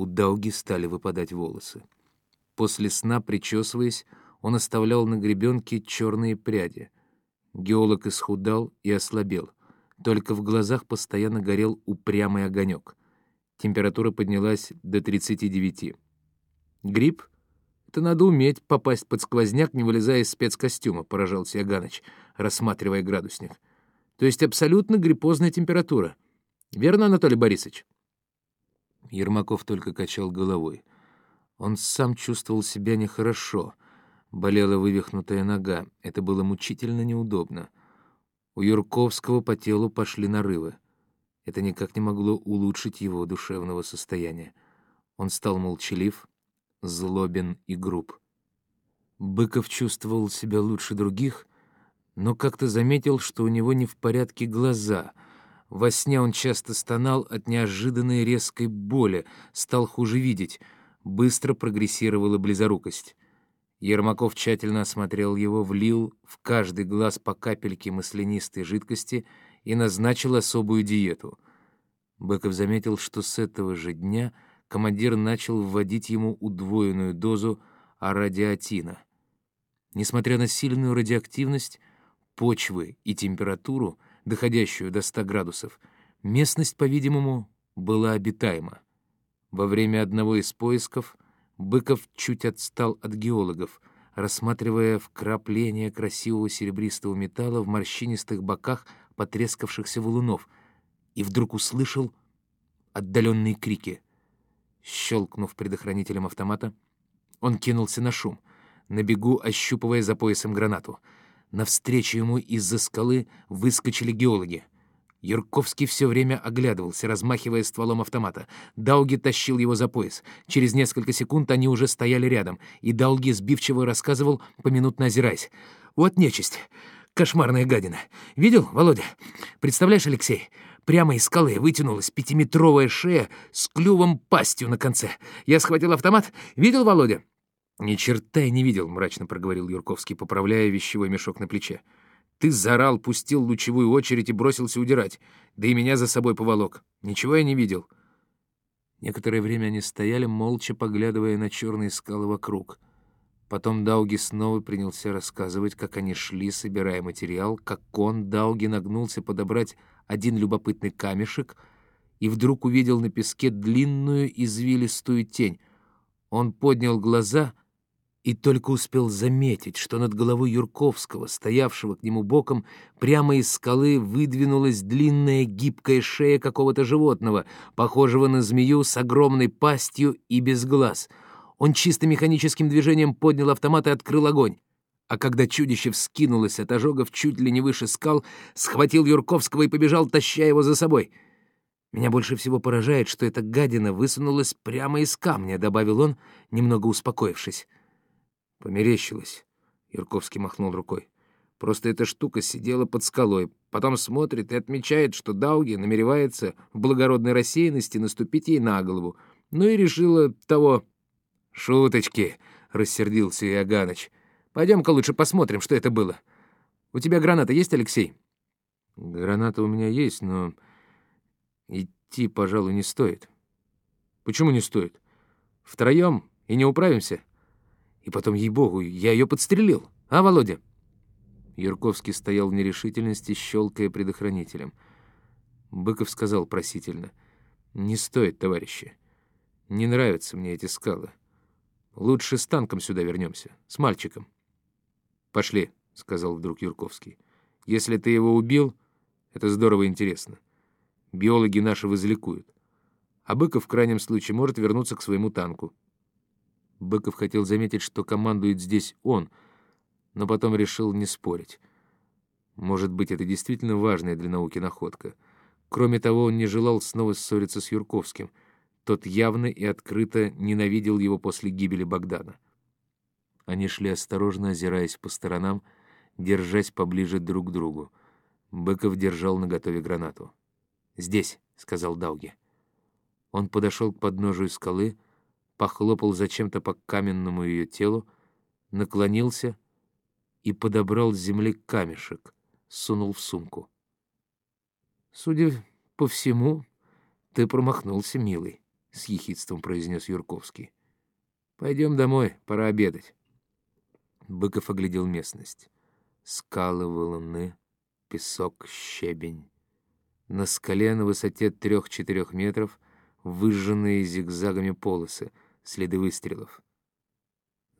У Дауги стали выпадать волосы. После сна, причесываясь, он оставлял на гребенке черные пряди. Геолог исхудал и ослабел. Только в глазах постоянно горел упрямый огонек. Температура поднялась до 39. Грипп? Это надо уметь попасть под сквозняк, не вылезая из спецкостюма, поражался Яганыч, рассматривая градусник. То есть абсолютно гриппозная температура. Верно, Анатолий Борисович? Ермаков только качал головой. Он сам чувствовал себя нехорошо. Болела вывихнутая нога. Это было мучительно неудобно. У Юрковского по телу пошли нарывы. Это никак не могло улучшить его душевного состояния. Он стал молчалив, злобен и груб. Быков чувствовал себя лучше других, но как-то заметил, что у него не в порядке глаза. Во сне он часто стонал от неожиданной резкой боли, стал хуже видеть, быстро прогрессировала близорукость. Ермаков тщательно осмотрел его, влил в каждый глаз по капельке маслянистой жидкости и назначил особую диету. Быков заметил, что с этого же дня — командир начал вводить ему удвоенную дозу арадиатина. Несмотря на сильную радиоактивность почвы и температуру, доходящую до 100 градусов, местность, по-видимому, была обитаема. Во время одного из поисков Быков чуть отстал от геологов, рассматривая вкрапления красивого серебристого металла в морщинистых боках потрескавшихся валунов, и вдруг услышал отдаленные крики — Щелкнув предохранителем автомата, он кинулся на шум, на бегу ощупывая за поясом гранату. Навстречу ему из-за скалы выскочили геологи. Юрковский все время оглядывался, размахивая стволом автомата. Дауги тащил его за пояс. Через несколько секунд они уже стояли рядом, и Дауги сбивчиво рассказывал, поминутно озираясь. «Вот нечисть! Кошмарная гадина! Видел, Володя? Представляешь, Алексей, Прямо из скалы вытянулась пятиметровая шея с клювом пастью на конце. Я схватил автомат. Видел, Володя? «Ни черта я не видел», — мрачно проговорил Юрковский, поправляя вещевой мешок на плече. «Ты заорал, пустил лучевую очередь и бросился удирать. Да и меня за собой поволок. Ничего я не видел». Некоторое время они стояли, молча поглядывая на черные скалы вокруг. Потом Дауги снова принялся рассказывать, как они шли, собирая материал, как он, Дауги, нагнулся подобрать один любопытный камешек и вдруг увидел на песке длинную извилистую тень. Он поднял глаза и только успел заметить, что над головой Юрковского, стоявшего к нему боком, прямо из скалы выдвинулась длинная гибкая шея какого-то животного, похожего на змею с огромной пастью и без глаз. Он чисто механическим движением поднял автомат и открыл огонь а когда чудище вскинулось от ожогов чуть ли не выше скал, схватил Юрковского и побежал, таща его за собой. «Меня больше всего поражает, что эта гадина высунулась прямо из камня», — добавил он, немного успокоившись. «Померещилось», — Юрковский махнул рукой. «Просто эта штука сидела под скалой, потом смотрит и отмечает, что Дауги намеревается в благородной рассеянности наступить ей на голову, ну и решила того...» «Шуточки», — рассердился Иоганыч. Пойдем-ка лучше посмотрим, что это было. У тебя граната есть, Алексей?» «Граната у меня есть, но идти, пожалуй, не стоит». «Почему не стоит? Втроем и не управимся. И потом, ей-богу, я ее подстрелил. А, Володя?» Юрковский стоял в нерешительности, щелкая предохранителем. Быков сказал просительно. «Не стоит, товарищи. Не нравятся мне эти скалы. Лучше с танком сюда вернемся, с мальчиком». «Пошли», — сказал вдруг Юрковский. «Если ты его убил, это здорово интересно. Биологи наши возликуют. А Быков в крайнем случае может вернуться к своему танку». Быков хотел заметить, что командует здесь он, но потом решил не спорить. Может быть, это действительно важная для науки находка. Кроме того, он не желал снова ссориться с Юрковским. Тот явно и открыто ненавидел его после гибели Богдана. Они шли осторожно, озираясь по сторонам, держась поближе друг к другу. Быков держал наготове гранату. «Здесь», — сказал Дауги. Он подошел к подножию скалы, похлопал зачем-то по каменному ее телу, наклонился и подобрал с земли камешек, сунул в сумку. «Судя по всему, ты промахнулся, милый», — с ехидством произнес Юрковский. «Пойдем домой, пора обедать». Быков оглядел местность. Скалы, валуны, песок, щебень. На скале на высоте трех-четырех метров выжженные зигзагами полосы, следы выстрелов.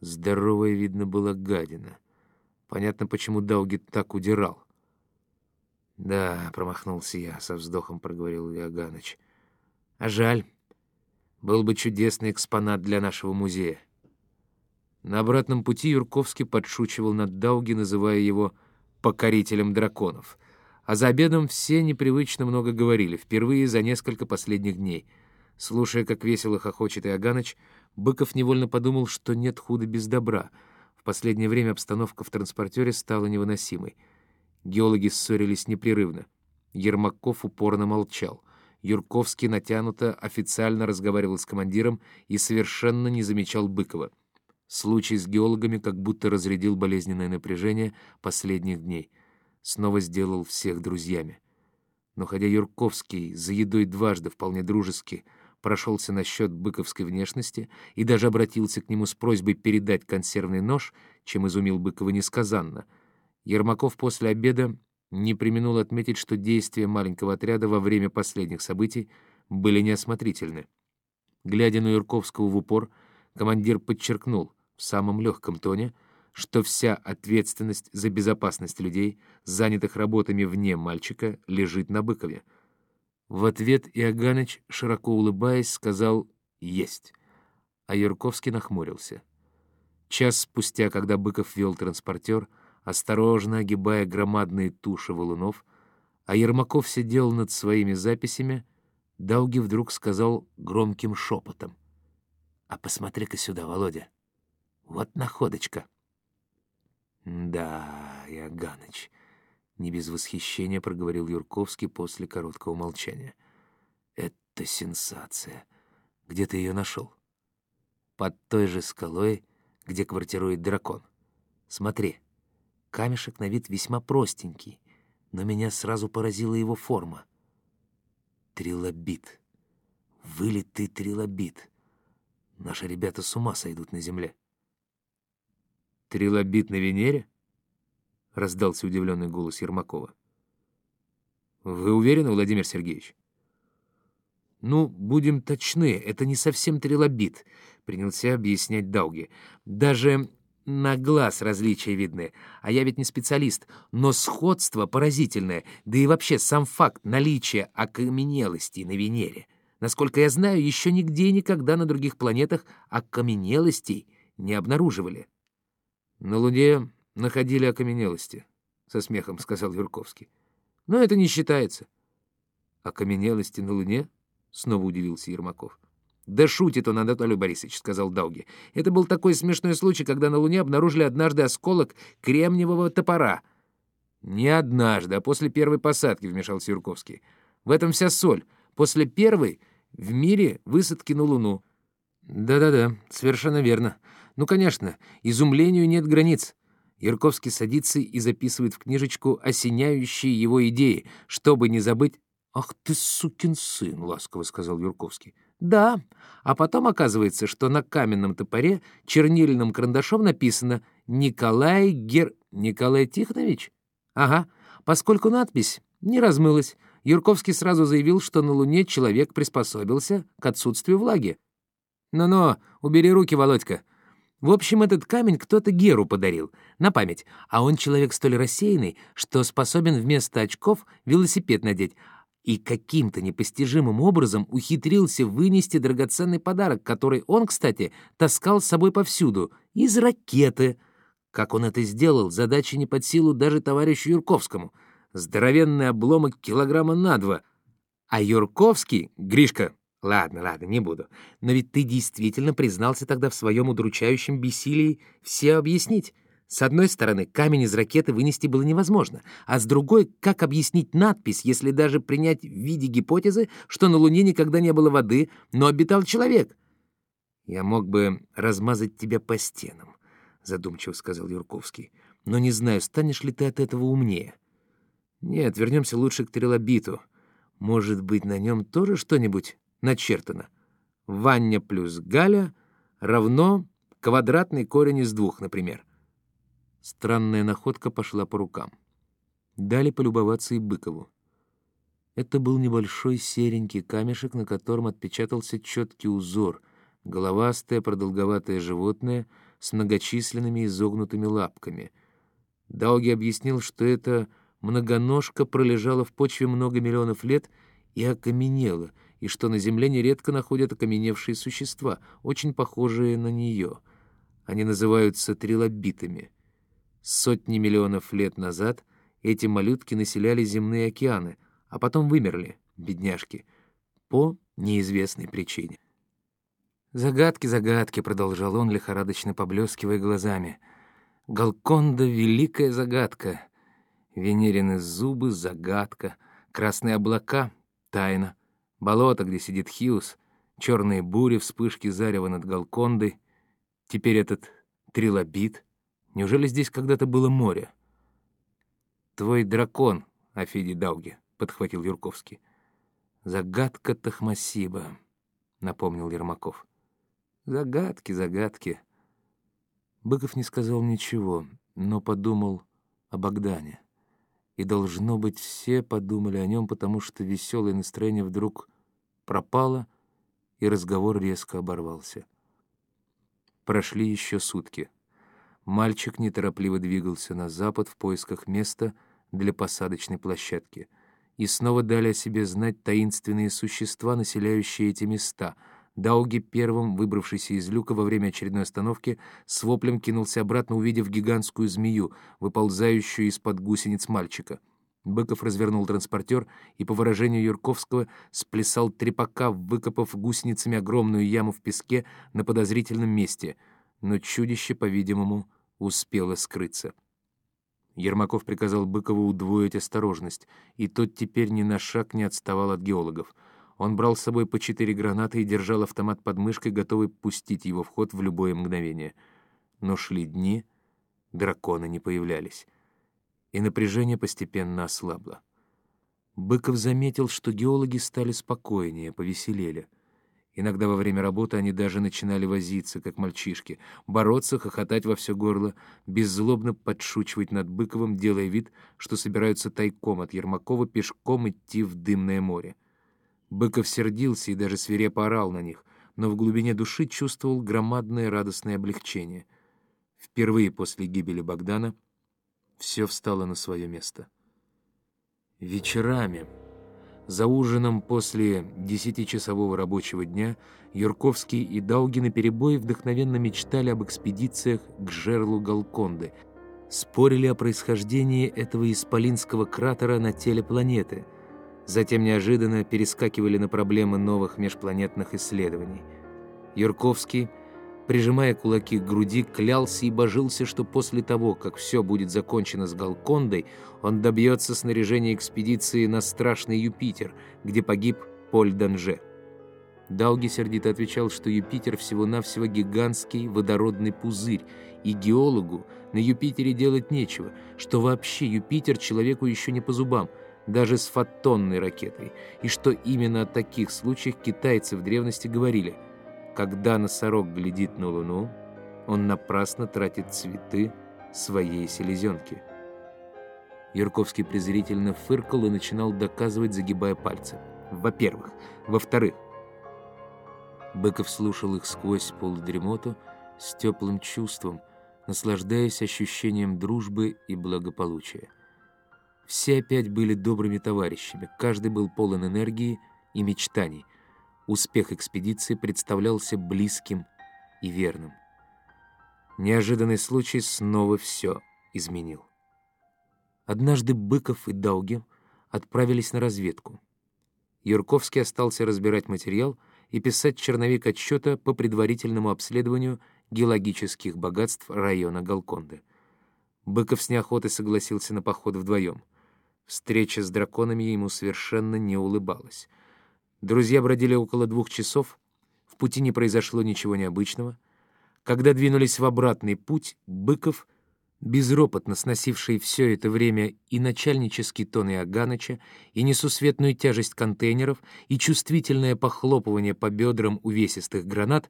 Здоровая, видно, была гадина. Понятно, почему Дауги так удирал. «Да», — промахнулся я, — со вздохом проговорил Иоганныч. «А жаль. Был бы чудесный экспонат для нашего музея». На обратном пути Юрковский подшучивал над Дауги, называя его «покорителем драконов». А за обедом все непривычно много говорили, впервые за несколько последних дней. Слушая, как весело хохочет Иоганыч, Быков невольно подумал, что нет худа без добра. В последнее время обстановка в транспортере стала невыносимой. Геологи ссорились непрерывно. Ермаков упорно молчал. Юрковский натянуто официально разговаривал с командиром и совершенно не замечал Быкова. Случай с геологами как будто разрядил болезненное напряжение последних дней. Снова сделал всех друзьями. Но хотя Юрковский за едой дважды вполне дружески прошелся насчет быковской внешности и даже обратился к нему с просьбой передать консервный нож, чем изумил Быкова несказанно, Ермаков после обеда не применул отметить, что действия маленького отряда во время последних событий были неосмотрительны. Глядя на Юрковского в упор, командир подчеркнул — в самом легком тоне, что вся ответственность за безопасность людей, занятых работами вне мальчика, лежит на Быкове. В ответ Иоганыч, широко улыбаясь, сказал «Есть», а Юрковский нахмурился. Час спустя, когда Быков вел транспортер, осторожно огибая громадные туши валунов, а Ермаков сидел над своими записями, Дауги вдруг сказал громким шепотом. «А посмотри-ка сюда, Володя!» Вот находочка. Да, Яганыч, не без восхищения проговорил Юрковский после короткого молчания. Это сенсация. Где ты ее нашел? Под той же скалой, где квартирует дракон. Смотри, камешек на вид весьма простенький, но меня сразу поразила его форма. Трилобит. Вылитый трилобит. Наши ребята с ума сойдут на земле. «Трилобит на Венере?» — раздался удивленный голос Ермакова. «Вы уверены, Владимир Сергеевич?» «Ну, будем точны, это не совсем трилобит», — принялся объяснять Дауги. «Даже на глаз различия видны, а я ведь не специалист, но сходство поразительное, да и вообще сам факт наличия окаменелости на Венере. Насколько я знаю, еще нигде и никогда на других планетах окаменелостей не обнаруживали». «На Луне находили окаменелости», — со смехом сказал Юрковский. «Но это не считается». «Окаменелости на Луне?» — снова удивился Ермаков. «Да шутит он, Анатолий Борисович», — сказал Дауги. «Это был такой смешной случай, когда на Луне обнаружили однажды осколок кремниевого топора». «Не однажды, а после первой посадки», — вмешался Юрковский. «В этом вся соль. После первой в мире высадки на Луну». «Да-да-да, совершенно верно. Ну, конечно, изумлению нет границ. Ярковский садится и записывает в книжечку осеняющие его идеи, чтобы не забыть... «Ах ты, сукин сын!» — ласково сказал Юрковский. «Да, а потом оказывается, что на каменном топоре чернильным карандашом написано «Николай Гер...» «Николай Тихонович?» «Ага, поскольку надпись не размылась, Юрковский сразу заявил, что на Луне человек приспособился к отсутствию влаги. «Ну-ну, убери руки, Володька. В общем, этот камень кто-то Геру подарил, на память, а он человек столь рассеянный, что способен вместо очков велосипед надеть, и каким-то непостижимым образом ухитрился вынести драгоценный подарок, который он, кстати, таскал с собой повсюду, из ракеты. Как он это сделал, задача не под силу даже товарищу Юрковскому. Здоровенный обломок килограмма на два. А Юрковский, Гришка, Ладно, ладно, не буду. Но ведь ты действительно признался тогда в своем удручающем бессилии все объяснить. С одной стороны, камень из ракеты вынести было невозможно, а с другой, как объяснить надпись, если даже принять в виде гипотезы, что на Луне никогда не было воды, но обитал человек? «Я мог бы размазать тебя по стенам», — задумчиво сказал Юрковский. «Но не знаю, станешь ли ты от этого умнее». «Нет, вернемся лучше к трилобиту. Может быть, на нем тоже что-нибудь начертано. Ваня плюс Галя равно квадратный корень из двух, например. Странная находка пошла по рукам. Дали полюбоваться и Быкову. Это был небольшой серенький камешек, на котором отпечатался четкий узор, головастое продолговатое животное с многочисленными изогнутыми лапками. Дауги объяснил, что эта многоножка пролежала в почве много миллионов лет и окаменела, и что на Земле нередко находят окаменевшие существа, очень похожие на нее. Они называются трилобитами. Сотни миллионов лет назад эти малютки населяли земные океаны, а потом вымерли, бедняжки, по неизвестной причине. «Загадки, загадки», — продолжал он, лихорадочно поблескивая глазами. «Галконда — великая загадка. Венерины зубы — загадка. Красные облака — тайна. Болото, где сидит Хьюз, черные бури, вспышки зарева над Галкондой. Теперь этот трилобит. Неужели здесь когда-то было море?» «Твой дракон, Афиди Дауги», — подхватил Юрковский. «Загадка Тахмасиба», — напомнил Ермаков. Загадки, загадки. Быков не сказал ничего, но подумал о Богдане. И, должно быть, все подумали о нем, потому что веселое настроение вдруг пропало, и разговор резко оборвался. Прошли еще сутки. Мальчик неторопливо двигался на запад в поисках места для посадочной площадки. И снова дали о себе знать таинственные существа, населяющие эти места — Дауги, первым выбравшийся из люка во время очередной остановки, с воплем кинулся обратно, увидев гигантскую змею, выползающую из-под гусениц мальчика. Быков развернул транспортер и, по выражению Юрковского, сплясал трепака, выкопав гусеницами огромную яму в песке на подозрительном месте. Но чудище, по-видимому, успело скрыться. Ермаков приказал Быкову удвоить осторожность, и тот теперь ни на шаг не отставал от геологов — он брал с собой по четыре гранаты и держал автомат под мышкой, готовый пустить его в ход в любое мгновение. Но шли дни, драконы не появлялись. И напряжение постепенно ослабло. Быков заметил, что геологи стали спокойнее, повеселели. Иногда во время работы они даже начинали возиться, как мальчишки, бороться, хохотать во все горло, беззлобно подшучивать над Быковым, делая вид, что собираются тайком от Ермакова пешком идти в дымное море. Быков сердился и даже свирепо орал на них, но в глубине души чувствовал громадное радостное облегчение. Впервые после гибели Богдана все встало на свое место. Вечерами, за ужином после десятичасового рабочего дня, Юрковский и Дауги наперебой вдохновенно мечтали об экспедициях к жерлу Галконды, спорили о происхождении этого исполинского кратера на теле планеты — Затем неожиданно перескакивали на проблемы новых межпланетных исследований. Юрковский, прижимая кулаки к груди, клялся и божился, что после того, как все будет закончено с Галкондой, он добьется снаряжения экспедиции на страшный Юпитер, где погиб Поль Данже. Дауги сердито отвечал, что Юпитер всего-навсего гигантский водородный пузырь, и геологу на Юпитере делать нечего, что вообще Юпитер человеку еще не по зубам – даже с фотонной ракетой, и что именно о таких случаях китайцы в древности говорили «Когда носорог глядит на Луну, он напрасно тратит цветы своей селезенки». Юрковский презрительно фыркал и начинал доказывать, загибая пальцы. Во-первых. Во-вторых. Быков слушал их сквозь полудремоту с теплым чувством, наслаждаясь ощущением дружбы и благополучия. Все опять были добрыми товарищами, каждый был полон энергии и мечтаний. Успех экспедиции представлялся близким и верным. Неожиданный случай снова все изменил. Однажды Быков и Дауги отправились на разведку. Юрковский остался разбирать материал и писать черновик отчета по предварительному обследованию геологических богатств района Галконды. Быков с неохотой согласился на поход вдвоем. Встреча с драконами ему совершенно не улыбалась. Друзья бродили около двух часов, в пути не произошло ничего необычного. Когда двинулись в обратный путь, Быков безропотно сносивший все это время и начальнический тон Иоганыча, и несусветную тяжесть контейнеров, и чувствительное похлопывание по бедрам увесистых гранат,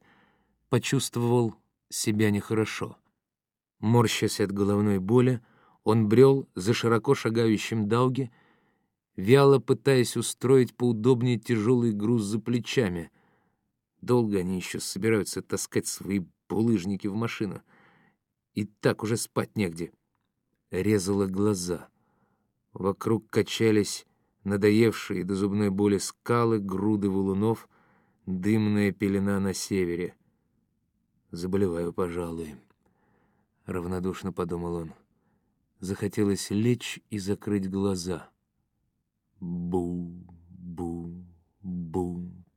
почувствовал себя нехорошо. Морщась от головной боли, он брел за широко шагающим Дауги, вяло пытаясь устроить поудобнее тяжелый груз за плечами. Долго они еще собираются таскать свои булыжники в машину. И так уже спать негде. Резало глаза. Вокруг качались надоевшие до зубной боли скалы, груды валунов, дымная пелена на севере. «Заболеваю, пожалуй», — равнодушно подумал он. Захотелось лечь и закрыть глаза. Бу-бу-бу,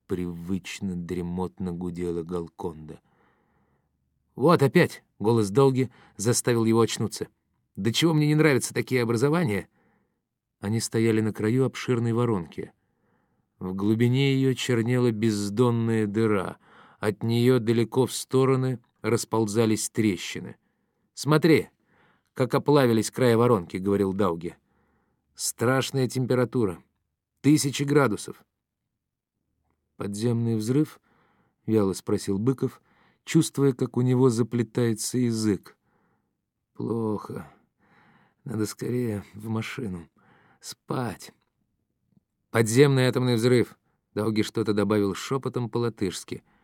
привычно дремотно гудела Галконда. «Вот опять!» — голос Долги заставил его очнуться. «Да чего мне не нравятся такие образования?» Они стояли на краю обширной воронки. В глубине ее чернела бездонная дыра. От нее далеко в стороны расползались трещины. «Смотри, как оплавились края воронки», — говорил Дауги. «Страшная температура. Тысячи градусов». «Подземный взрыв?» — вяло спросил Быков, чувствуя, как у него заплетается язык. «Плохо. Надо скорее в машину. Спать». «Подземный атомный взрыв», — Дауги что-то добавил шепотом по-латышски —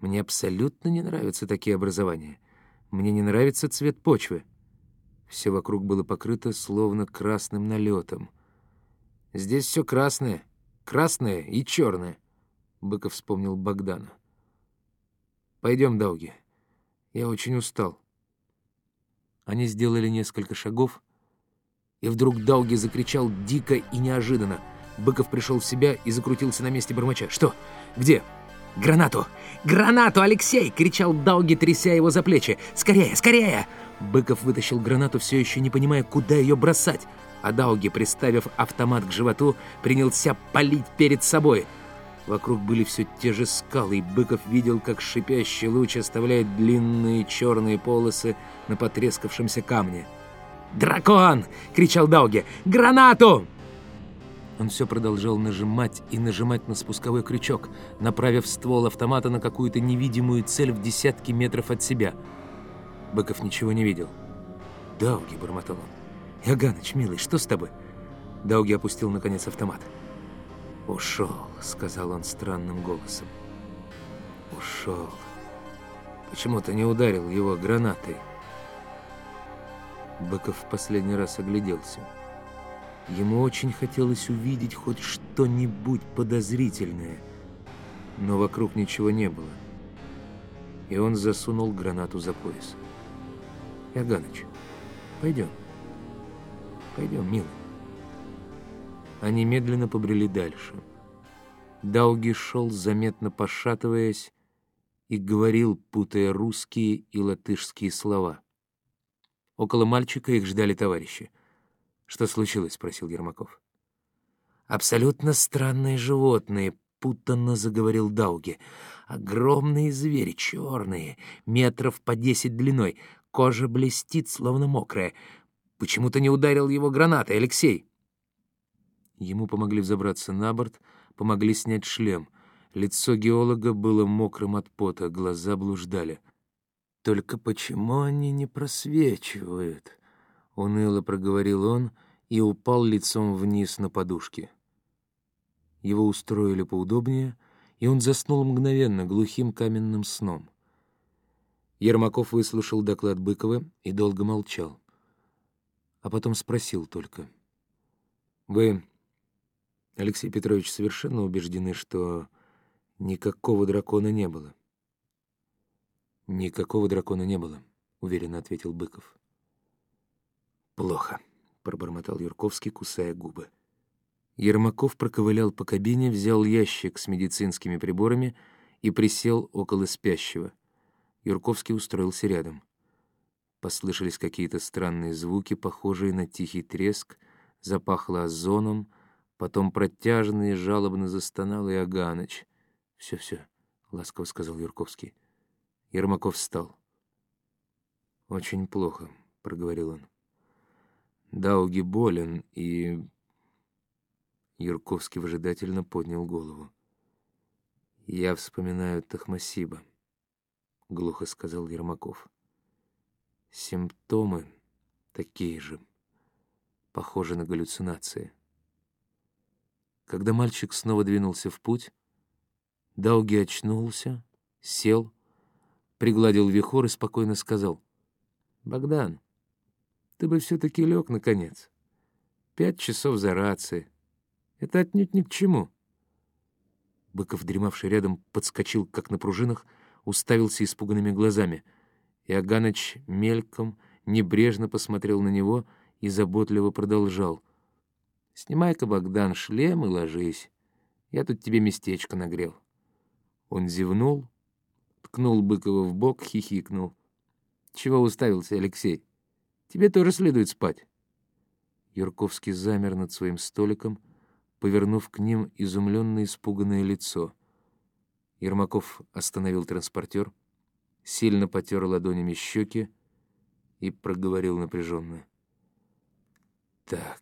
мне абсолютно не нравятся такие образования. Мне не нравится цвет почвы. Все вокруг было покрыто словно красным налетом. Здесь все красное, красное и черное. Быков вспомнил Богдана. Пойдем, Дауги. Я очень устал. Они сделали несколько шагов, и вдруг Дауги закричал дико и неожиданно. Быков пришел в себя и закрутился на месте бормоча. «Что? Где?» «Гранату! Гранату, Алексей!» — кричал Дауги, тряся его за плечи. «Скорее, скорее!» Быков вытащил гранату, все еще не понимая, куда ее бросать. А Дауги, приставив автомат к животу, принялся палить перед собой. Вокруг были все те же скалы, и Быков видел, как шипящий луч оставляет длинные черные полосы на потрескавшемся камне. «Дракон!» — кричал Дауги. «Гранату!» Он все продолжал нажимать и нажимать на спусковой крючок, направив ствол автомата на какую-то невидимую цель в десятки метров от себя. Быков ничего не видел. «Дауги», — бормотал он. «Яганыч, милый, что с тобой?» Дауги опустил, наконец, автомат. «Ушел», — сказал он странным голосом. «Ушел. Почему ты не ударил его гранатой?» Быков в последний раз огляделся. Ему очень хотелось увидеть хоть что-нибудь подозрительное, но вокруг ничего не было. И он засунул гранату за пояс. «Яганыч, пойдем. Пойдем, милый». Они медленно побрели дальше. Дауги шел, заметно пошатываясь, и говорил, путая русские и латышские слова. Около мальчика их ждали товарищи. «Что случилось?» — спросил Ермаков. «Абсолютно странные животные», — путанно заговорил Дауги. «Огромные звери, черные, метров по десять длиной. Кожа блестит, словно мокрая. Почему то не ударил его гранатой, Алексей?» Ему помогли взобраться на борт, помогли снять шлем. Лицо геолога было мокрым от пота, глаза блуждали. «Только почему они не просвечивают?» Уныло проговорил он и упал лицом вниз на подушке. Его устроили поудобнее, и он заснул мгновенно, глухим каменным сном. Ермаков выслушал доклад Быкова и долго молчал. А потом спросил только. «Вы, Алексей Петрович, совершенно убеждены, что никакого дракона не было?» «Никакого дракона не было», — уверенно ответил Быков. «Плохо», — пробормотал Юрковский, кусая губы. Ермаков проковылял по кабине, взял ящик с медицинскими приборами и присел около спящего. Юрковский устроился рядом. Послышались какие-то странные звуки, похожие на тихий треск, запахло озоном, потом протяжно и жалобно застонал Иоганыч. «Все-все», — ласково сказал Юрковский. Ермаков встал. «Очень плохо», — проговорил он. «Дауги болен, и...» Юрковский выжидательно поднял голову. «Я вспоминаю Тахмасиба», — глухо сказал Ермаков. «Симптомы такие же, похожи на галлюцинации». Когда мальчик снова двинулся в путь, Дауги очнулся, сел, пригладил вихор и спокойно сказал. «Богдан, ты бы все-таки лег, наконец. Пять часов за рацией. Это отнюдь ни к чему». Быков, дремавший рядом, подскочил, как на пружинах, уставился испуганными глазами. Иоганыч мельком, небрежно посмотрел на него и заботливо продолжал. «Снимай-ка, Богдан, шлем и ложись. Я тут тебе местечко нагрел». Он зевнул, ткнул Быкова в бок, хихикнул. «Чего уставился, Алексей? Тебе тоже следует спать». Юрковский замер над своим столиком, повернув к ним изумленно испуганное лицо. Ермаков остановил транспортер, сильно потер ладонями щеки и проговорил напряженно. «Так,